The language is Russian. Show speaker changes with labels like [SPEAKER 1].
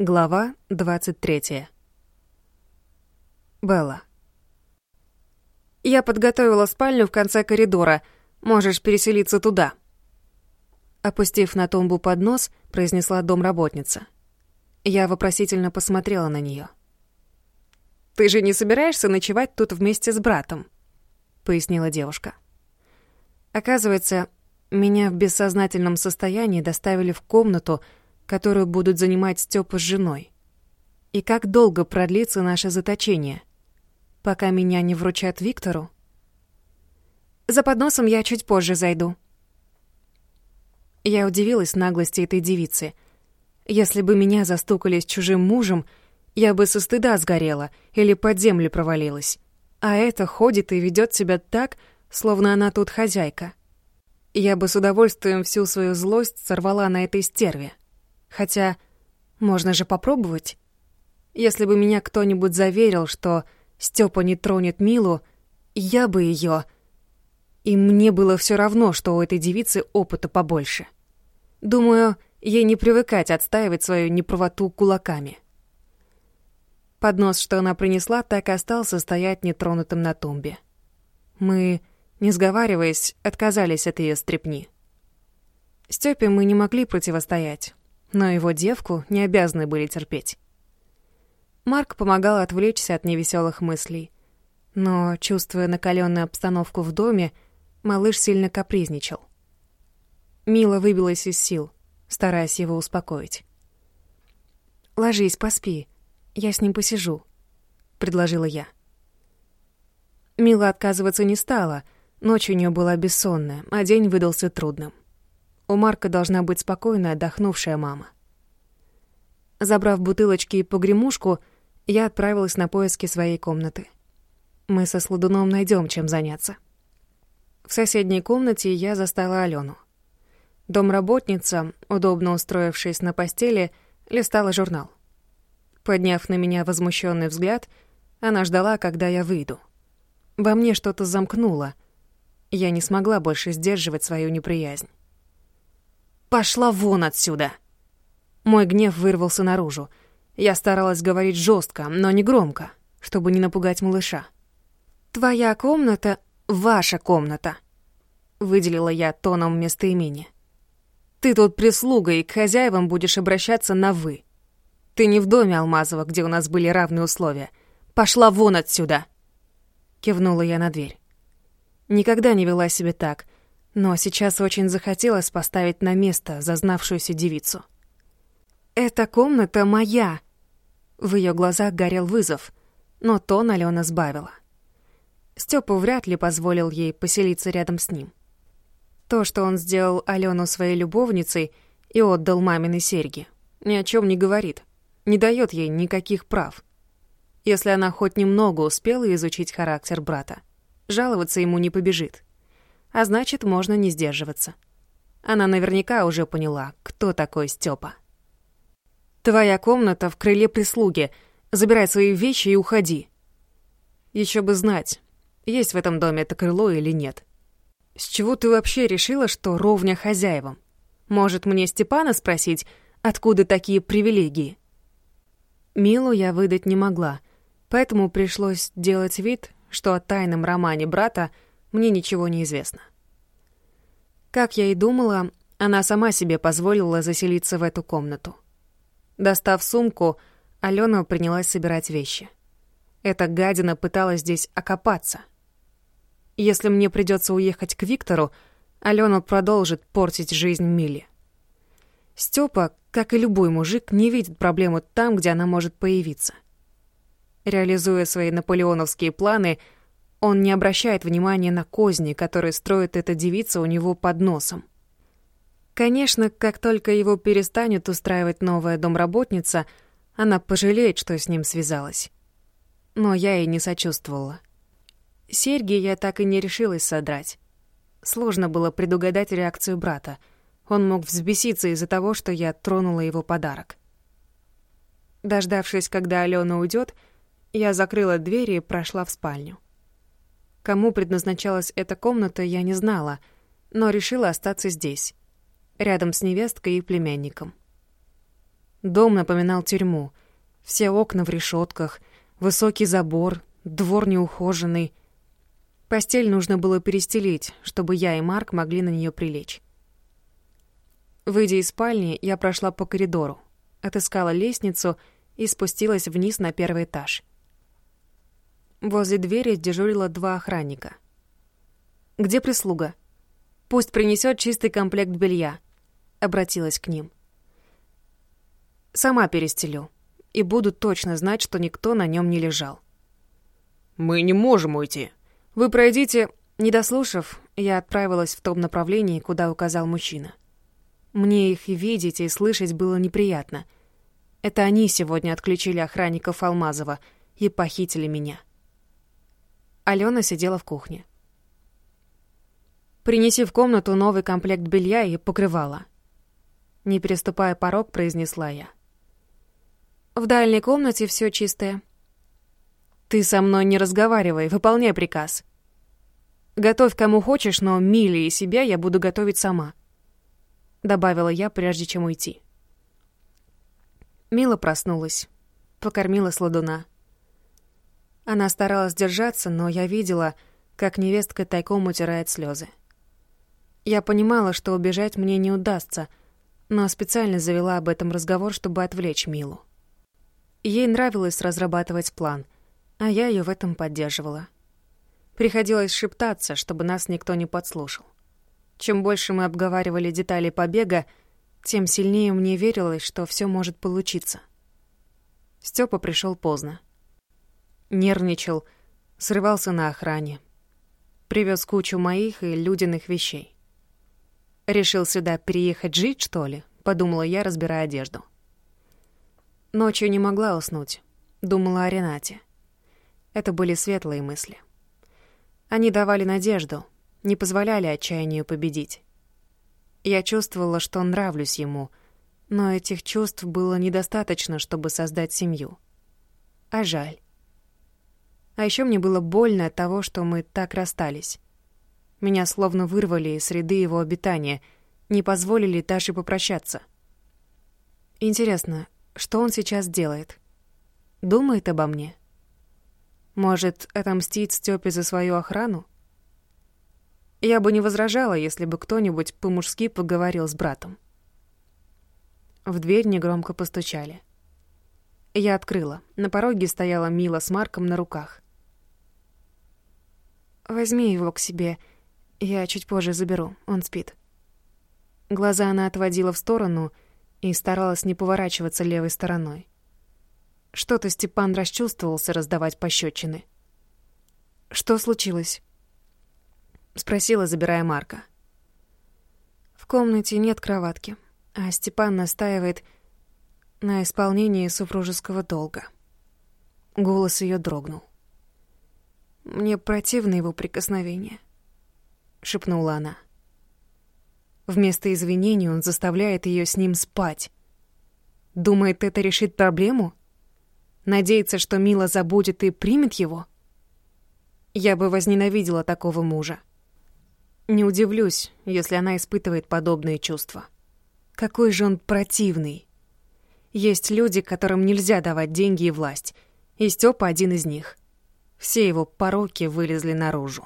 [SPEAKER 1] Глава 23. Белла. «Я подготовила спальню в конце коридора. Можешь переселиться туда». Опустив на тумбу поднос, произнесла домработница. Я вопросительно посмотрела на нее. «Ты же не собираешься ночевать тут вместе с братом?» — пояснила девушка. Оказывается, меня в бессознательном состоянии доставили в комнату, которую будут занимать Степа с женой. И как долго продлится наше заточение? Пока меня не вручат Виктору? За подносом я чуть позже зайду. Я удивилась наглости этой девицы. Если бы меня застукали с чужим мужем, я бы со стыда сгорела или под землю провалилась. А это ходит и ведет себя так, словно она тут хозяйка. Я бы с удовольствием всю свою злость сорвала на этой стерве. Хотя, можно же попробовать. Если бы меня кто-нибудь заверил, что Степа не тронет Милу, я бы ее. И мне было все равно, что у этой девицы опыта побольше. Думаю, ей не привыкать отстаивать свою неправоту кулаками. Поднос, что она принесла, так и остался стоять нетронутым на тумбе. Мы, не сговариваясь, отказались от ее стрепни. Степе мы не могли противостоять но его девку не обязаны были терпеть. Марк помогал отвлечься от невеселых мыслей, но, чувствуя накаленную обстановку в доме, малыш сильно капризничал. Мила выбилась из сил, стараясь его успокоить. «Ложись, поспи, я с ним посижу», — предложила я. Мила отказываться не стала, ночь у нее была бессонная, а день выдался трудным. У Марка должна быть спокойная, отдохнувшая мама. Забрав бутылочки и погремушку, я отправилась на поиски своей комнаты. Мы со Сладуном найдем чем заняться. В соседней комнате я застала Алену. Домработница, удобно устроившись на постели, листала журнал. Подняв на меня возмущенный взгляд, она ждала, когда я выйду. Во мне что-то замкнуло. Я не смогла больше сдерживать свою неприязнь. «Пошла вон отсюда!» Мой гнев вырвался наружу. Я старалась говорить жестко, но не громко, чтобы не напугать малыша. «Твоя комната — ваша комната», — выделила я тоном местоимения. «Ты тут прислуга, и к хозяевам будешь обращаться на «вы». Ты не в доме Алмазова, где у нас были равные условия. Пошла вон отсюда!» Кивнула я на дверь. Никогда не вела себя так, но сейчас очень захотелось поставить на место зазнавшуюся девицу. «Эта комната моя!» В ее глазах горел вызов, но тон Алена сбавила. Степа вряд ли позволил ей поселиться рядом с ним. То, что он сделал Алену своей любовницей и отдал мамины серьги, ни о чем не говорит, не дает ей никаких прав. Если она хоть немного успела изучить характер брата, жаловаться ему не побежит а значит, можно не сдерживаться. Она наверняка уже поняла, кто такой Степа. «Твоя комната в крыле прислуги. Забирай свои вещи и уходи». Еще бы знать, есть в этом доме это крыло или нет. С чего ты вообще решила, что ровня хозяевам? Может, мне Степана спросить, откуда такие привилегии? Милу я выдать не могла, поэтому пришлось делать вид, что о тайном романе брата мне ничего не известно. Как я и думала, она сама себе позволила заселиться в эту комнату. Достав сумку, Алена принялась собирать вещи. Эта гадина пыталась здесь окопаться. Если мне придется уехать к Виктору, Алена продолжит портить жизнь Миле. Степа, как и любой мужик, не видит проблему там, где она может появиться. Реализуя свои наполеоновские планы — он не обращает внимания на козни, которые строит эта девица у него под носом. Конечно, как только его перестанет устраивать новая домработница, она пожалеет, что с ним связалась. Но я ей не сочувствовала. Серьги я так и не решилась содрать. Сложно было предугадать реакцию брата. Он мог взбеситься из-за того, что я тронула его подарок. Дождавшись, когда Алена уйдет, я закрыла дверь и прошла в спальню. Кому предназначалась эта комната, я не знала, но решила остаться здесь, рядом с невесткой и племянником. Дом напоминал тюрьму. Все окна в решетках, высокий забор, двор неухоженный. Постель нужно было перестелить, чтобы я и Марк могли на нее прилечь. Выйдя из спальни, я прошла по коридору, отыскала лестницу и спустилась вниз на первый этаж. Возле двери дежурило два охранника. «Где прислуга?» «Пусть принесет чистый комплект белья», — обратилась к ним. «Сама перестелю, и буду точно знать, что никто на нем не лежал».
[SPEAKER 2] «Мы не можем уйти».
[SPEAKER 1] «Вы пройдите...» Не дослушав, я отправилась в том направлении, куда указал мужчина. Мне их и видеть, и слышать было неприятно. Это они сегодня отключили охранников Алмазова и похитили меня. Алена сидела в кухне. «Принеси в комнату новый комплект белья и покрывала». Не переступая порог, произнесла я. «В дальней комнате все чистое». «Ты со мной не разговаривай, выполняй приказ». «Готовь кому хочешь, но Миле и себя я буду готовить сама» добавила я, прежде чем уйти. Мила проснулась, покормила сладуна. Она старалась держаться, но я видела, как невестка тайком утирает слезы. Я понимала, что убежать мне не удастся, но специально завела об этом разговор, чтобы отвлечь Милу. Ей нравилось разрабатывать план, а я ее в этом поддерживала. Приходилось шептаться, чтобы нас никто не подслушал. Чем больше мы обговаривали детали побега, тем сильнее мне верилось, что все может получиться. Степа пришел поздно. Нервничал, срывался на охране. Привез кучу моих и людиных вещей. «Решил сюда переехать жить, что ли?» — подумала я, разбирая одежду. Ночью не могла уснуть. Думала о Ренате. Это были светлые мысли. Они давали надежду — не позволяли отчаянию победить. Я чувствовала, что нравлюсь ему, но этих чувств было недостаточно, чтобы создать семью. А жаль. А еще мне было больно от того, что мы так расстались. Меня словно вырвали из среды его обитания, не позволили даже попрощаться. Интересно, что он сейчас делает? Думает обо мне? Может, отомстить Стёпе за свою охрану? Я бы не возражала, если бы кто-нибудь по-мужски поговорил с братом. В дверь негромко постучали. Я открыла. На пороге стояла Мила с Марком на руках. «Возьми его к себе. Я чуть позже заберу. Он спит». Глаза она отводила в сторону и старалась не поворачиваться левой стороной. Что-то Степан расчувствовался раздавать пощечины. «Что случилось?» — спросила, забирая Марка. В комнате нет кроватки, а Степан настаивает на исполнении супружеского долга. Голос ее дрогнул. «Мне противно его прикосновение», — шепнула она. Вместо извинений он заставляет ее с ним спать. Думает, это решит проблему? Надеется, что Мила забудет и примет его? Я бы возненавидела такого мужа. Не удивлюсь, если она испытывает подобные чувства. Какой же он противный. Есть люди, которым нельзя давать деньги и власть, и Стёпа один из них. Все его пороки вылезли наружу.